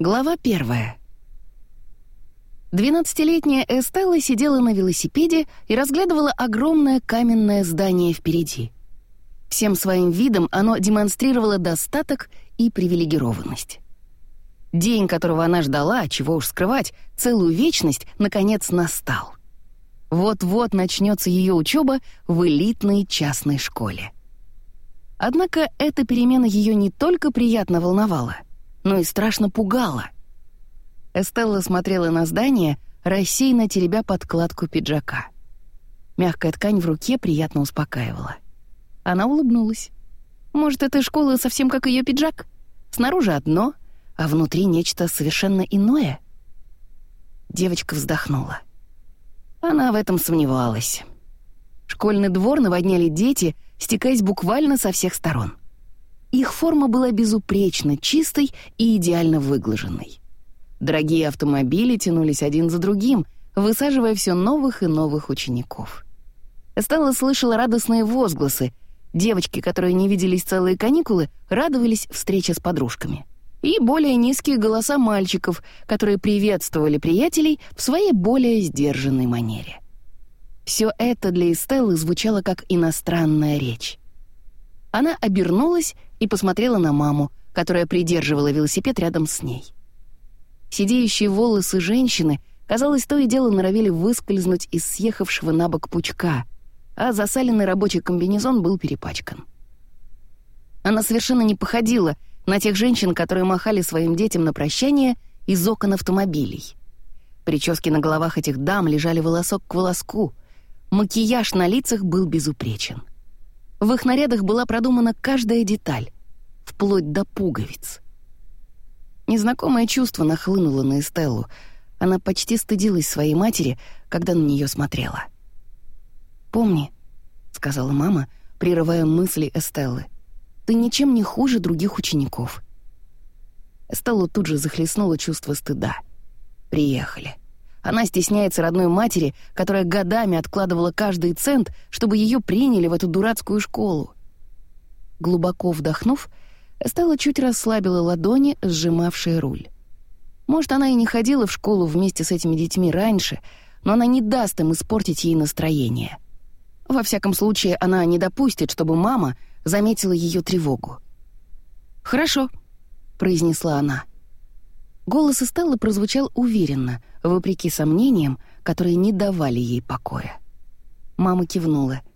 Глава первая. Двенадцатилетняя Эстелла сидела на велосипеде и разглядывала огромное каменное здание впереди. Всем своим видом оно демонстрировало достаток и привилегированность. День, которого она ждала, чего уж скрывать, целую вечность, наконец настал. Вот-вот начнется ее учеба в элитной частной школе. Однако эта перемена ее не только приятно волновала, но и страшно пугала. Эстелла смотрела на здание, рассеянно теребя подкладку пиджака. Мягкая ткань в руке приятно успокаивала. Она улыбнулась. Может, эта школа совсем как ее пиджак? Снаружи одно, а внутри нечто совершенно иное? Девочка вздохнула. Она в этом сомневалась. Школьный двор наводняли дети, стекаясь буквально со всех сторон. Их форма была безупречно чистой и идеально выглаженной. Дорогие автомобили тянулись один за другим, высаживая все новых и новых учеников. Стелла слышала радостные возгласы. Девочки, которые не виделись целые каникулы, радовались встрече с подружками. И более низкие голоса мальчиков, которые приветствовали приятелей в своей более сдержанной манере. Все это для Эстеллы звучало как иностранная речь. Она обернулась и посмотрела на маму, которая придерживала велосипед рядом с ней. Сидеющие волосы женщины, казалось, то и дело норовили выскользнуть из съехавшего на бок пучка, а засаленный рабочий комбинезон был перепачкан. Она совершенно не походила на тех женщин, которые махали своим детям на прощание из окон автомобилей. Прически на головах этих дам лежали волосок к волоску, макияж на лицах был безупречен. В их нарядах была продумана каждая деталь, вплоть до пуговиц. Незнакомое чувство нахлынуло на Эстеллу. Она почти стыдилась своей матери, когда на нее смотрела. «Помни», — сказала мама, прерывая мысли Эстеллы, «ты ничем не хуже других учеников». Эстеллу тут же захлестнуло чувство стыда. «Приехали». Она стесняется родной матери, которая годами откладывала каждый цент, чтобы ее приняли в эту дурацкую школу. Глубоко вдохнув, Стелла чуть расслабила ладони, сжимавшие руль. Может, она и не ходила в школу вместе с этими детьми раньше, но она не даст им испортить ей настроение. Во всяком случае, она не допустит, чтобы мама заметила ее тревогу. «Хорошо», — произнесла она. Голос Эстеллы прозвучал уверенно, вопреки сомнениям, которые не давали ей покоя. Мама кивнула —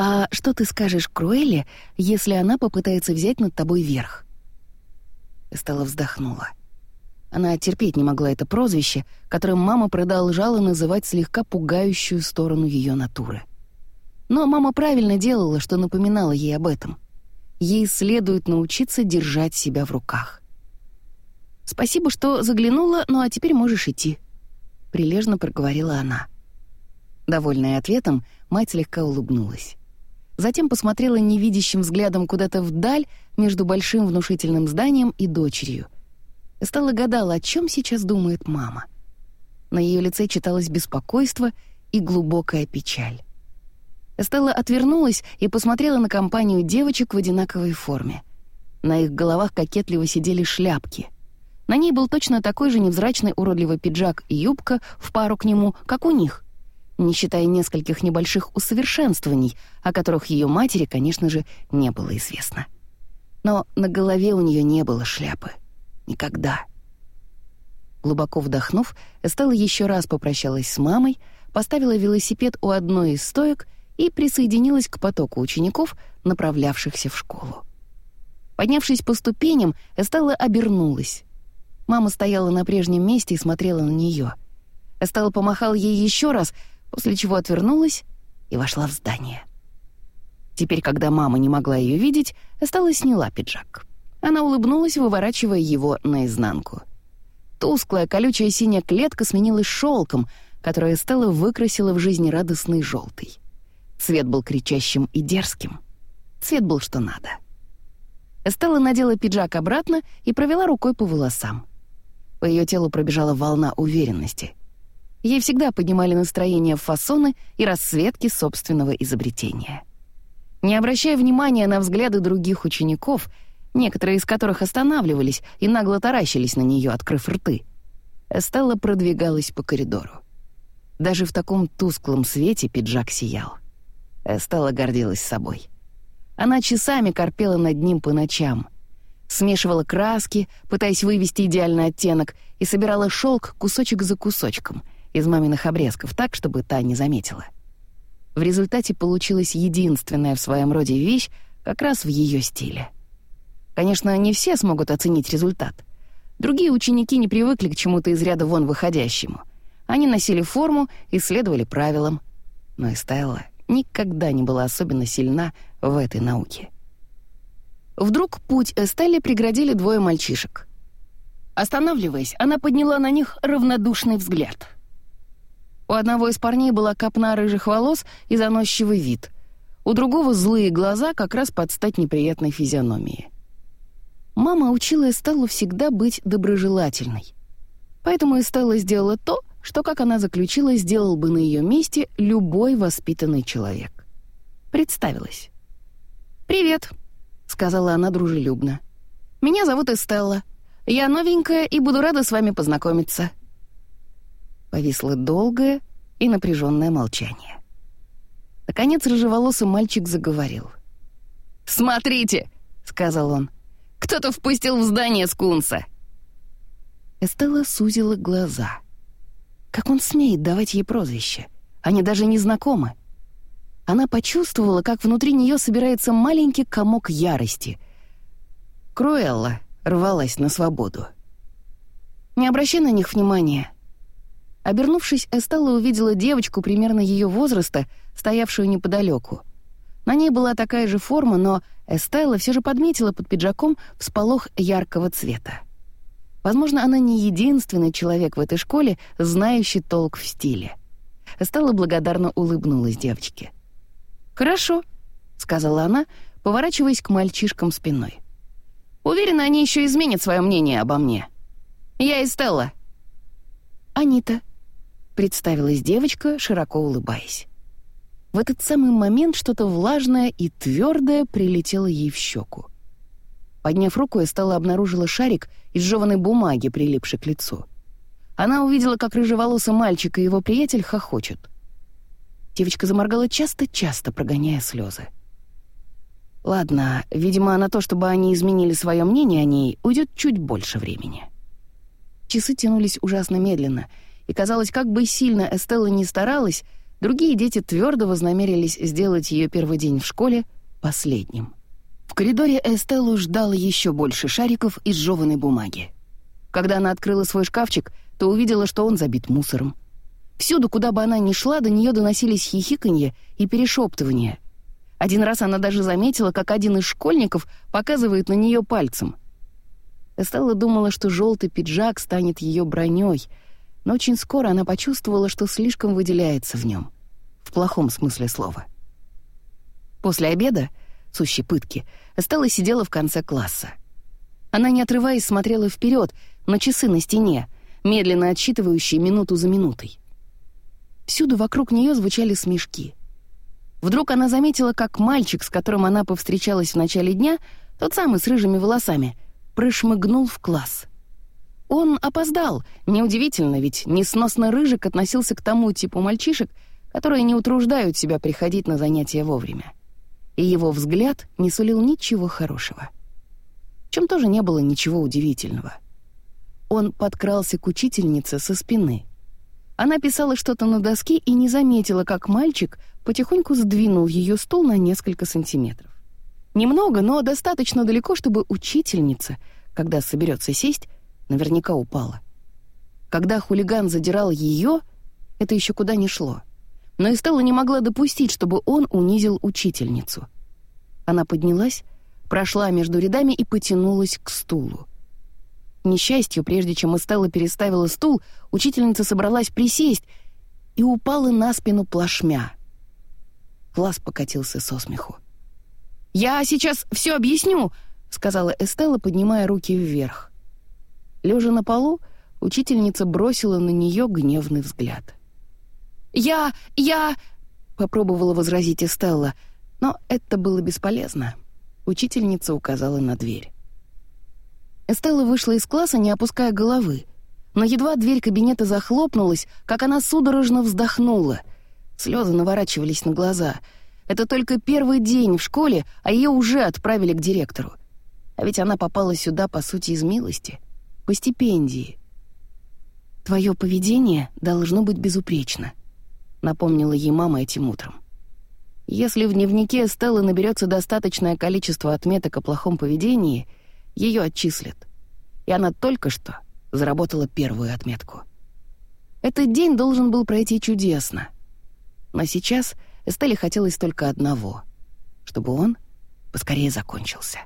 «А что ты скажешь Круэлле, если она попытается взять над тобой верх?» Стella вздохнула. Она терпеть не могла это прозвище, которым мама продолжала называть слегка пугающую сторону ее натуры. Но мама правильно делала, что напоминала ей об этом. Ей следует научиться держать себя в руках. «Спасибо, что заглянула, ну а теперь можешь идти», — прилежно проговорила она. Довольная ответом, мать слегка улыбнулась затем посмотрела невидящим взглядом куда-то вдаль между большим внушительным зданием и дочерью. Стала гадала, о чем сейчас думает мама. На ее лице читалось беспокойство и глубокая печаль. Стелла отвернулась и посмотрела на компанию девочек в одинаковой форме. На их головах кокетливо сидели шляпки. На ней был точно такой же невзрачный уродливый пиджак и юбка в пару к нему, как у них не считая нескольких небольших усовершенствований, о которых ее матери, конечно же, не было известно. Но на голове у нее не было шляпы. Никогда. Глубоко вдохнув, Эстелла еще раз попрощалась с мамой, поставила велосипед у одной из стоек и присоединилась к потоку учеников, направлявшихся в школу. Поднявшись по ступеням, Эстелла обернулась. Мама стояла на прежнем месте и смотрела на нее. Эстелла помахал ей еще раз — после чего отвернулась и вошла в здание. Теперь, когда мама не могла ее видеть, Эстелла сняла пиджак. Она улыбнулась, выворачивая его наизнанку. Тусклая, колючая синяя клетка сменилась шелком, которое Эстелла выкрасила в жизнерадостный желтый. Цвет был кричащим и дерзким. Цвет был что надо. Эстелла надела пиджак обратно и провела рукой по волосам. По ее телу пробежала волна уверенности. Ей всегда поднимали настроение фасоны и расцветки собственного изобретения. Не обращая внимания на взгляды других учеников, некоторые из которых останавливались и нагло таращились на нее, открыв рты. Эстелла продвигалась по коридору. Даже в таком тусклом свете пиджак сиял. Эстелла гордилась собой. Она часами корпела над ним по ночам. Смешивала краски, пытаясь вывести идеальный оттенок, и собирала шелк кусочек за кусочком из маминых обрезков так, чтобы та не заметила. В результате получилась единственная в своем роде вещь как раз в ее стиле. Конечно, не все смогут оценить результат. Другие ученики не привыкли к чему-то из ряда вон выходящему. Они носили форму и следовали правилам. Но Эстелла никогда не была особенно сильна в этой науке. Вдруг путь Эстелле преградили двое мальчишек. Останавливаясь, она подняла на них равнодушный взгляд. У одного из парней была копна рыжих волос и заносчивый вид. У другого злые глаза как раз под стать неприятной физиономии. Мама учила Эстеллу всегда быть доброжелательной. Поэтому Эстелла сделала то, что, как она заключила, сделал бы на ее месте любой воспитанный человек. Представилась. «Привет», — сказала она дружелюбно. «Меня зовут Эстелла. Я новенькая и буду рада с вами познакомиться». Повисло долгое и напряженное молчание. Наконец рыжеволосый мальчик заговорил. «Смотрите!» — сказал он. «Кто-то впустил в здание скунса!» Эстелла сузила глаза — как он смеет давать ей прозвище? Они даже не знакомы. Она почувствовала, как внутри нее собирается маленький комок ярости. Круэлла рвалась на свободу. «Не обращай на них внимания». Обернувшись, Эстелла увидела девочку примерно ее возраста, стоявшую неподалеку. На ней была такая же форма, но Эстелла все же подметила под пиджаком всполох яркого цвета. Возможно, она не единственный человек в этой школе, знающий толк в стиле. Стала благодарно улыбнулась девочке. «Хорошо», — сказала она, поворачиваясь к мальчишкам спиной. «Уверена, они еще изменят свое мнение обо мне. Я Эстелла». «Анита», — представилась девочка, широко улыбаясь. В этот самый момент что-то влажное и твердое прилетело ей в щеку. Подняв руку, Эстелла обнаружила шарик из жеванной бумаги, прилипший к лицу. Она увидела, как рыжеволосый мальчик и его приятель хохочут. Девочка заморгала часто-часто, прогоняя слезы. Ладно, видимо, на то, чтобы они изменили свое мнение о ней, уйдет чуть больше времени. Часы тянулись ужасно медленно, и казалось, как бы сильно Эстелла не старалась, другие дети твердо вознамерились сделать ее первый день в школе последним. В коридоре Эстеллу ждало еще больше шариков из жеванной бумаги. Когда она открыла свой шкафчик, то увидела, что он забит мусором. Всюду, куда бы она ни шла, до нее доносились хихиканье и перешептывания. Один раз она даже заметила, как один из школьников показывает на нее пальцем. Эстелла думала, что желтый пиджак станет ее броней, но очень скоро она почувствовала, что слишком выделяется в нем. В плохом смысле слова. После обеда сущей пытки, Стелла сидела в конце класса. Она, не отрываясь, смотрела вперед на часы на стене, медленно отсчитывающие минуту за минутой. Всюду вокруг нее звучали смешки. Вдруг она заметила, как мальчик, с которым она повстречалась в начале дня, тот самый с рыжими волосами, прошмыгнул в класс. Он опоздал, неудивительно, ведь несносно рыжик относился к тому типу мальчишек, которые не утруждают себя приходить на занятия вовремя и его взгляд не сулил ничего хорошего. В чем тоже не было ничего удивительного. Он подкрался к учительнице со спины. Она писала что-то на доске и не заметила, как мальчик потихоньку сдвинул ее стул на несколько сантиметров. Немного, но достаточно далеко, чтобы учительница, когда соберется сесть, наверняка упала. Когда хулиган задирал ее, это еще куда не шло — но Эстелла не могла допустить, чтобы он унизил учительницу. Она поднялась, прошла между рядами и потянулась к стулу. К несчастью, прежде чем Эстелла переставила стул, учительница собралась присесть и упала на спину плашмя. Класс покатился со смеху. «Я сейчас все объясню», — сказала Эстелла, поднимая руки вверх. Лежа на полу, учительница бросила на нее гневный взгляд. «Я... я...» — попробовала возразить Эстелла, но это было бесполезно. Учительница указала на дверь. Эстелла вышла из класса, не опуская головы. Но едва дверь кабинета захлопнулась, как она судорожно вздохнула. Слезы наворачивались на глаза. Это только первый день в школе, а ее уже отправили к директору. А ведь она попала сюда, по сути, из милости. По стипендии. «Твое поведение должно быть безупречно», — напомнила ей мама этим утром. Если в дневнике Стеллы наберется достаточное количество отметок о плохом поведении, ее отчислят. И она только что заработала первую отметку. Этот день должен был пройти чудесно. Но сейчас Эстелле хотелось только одного — чтобы он поскорее закончился.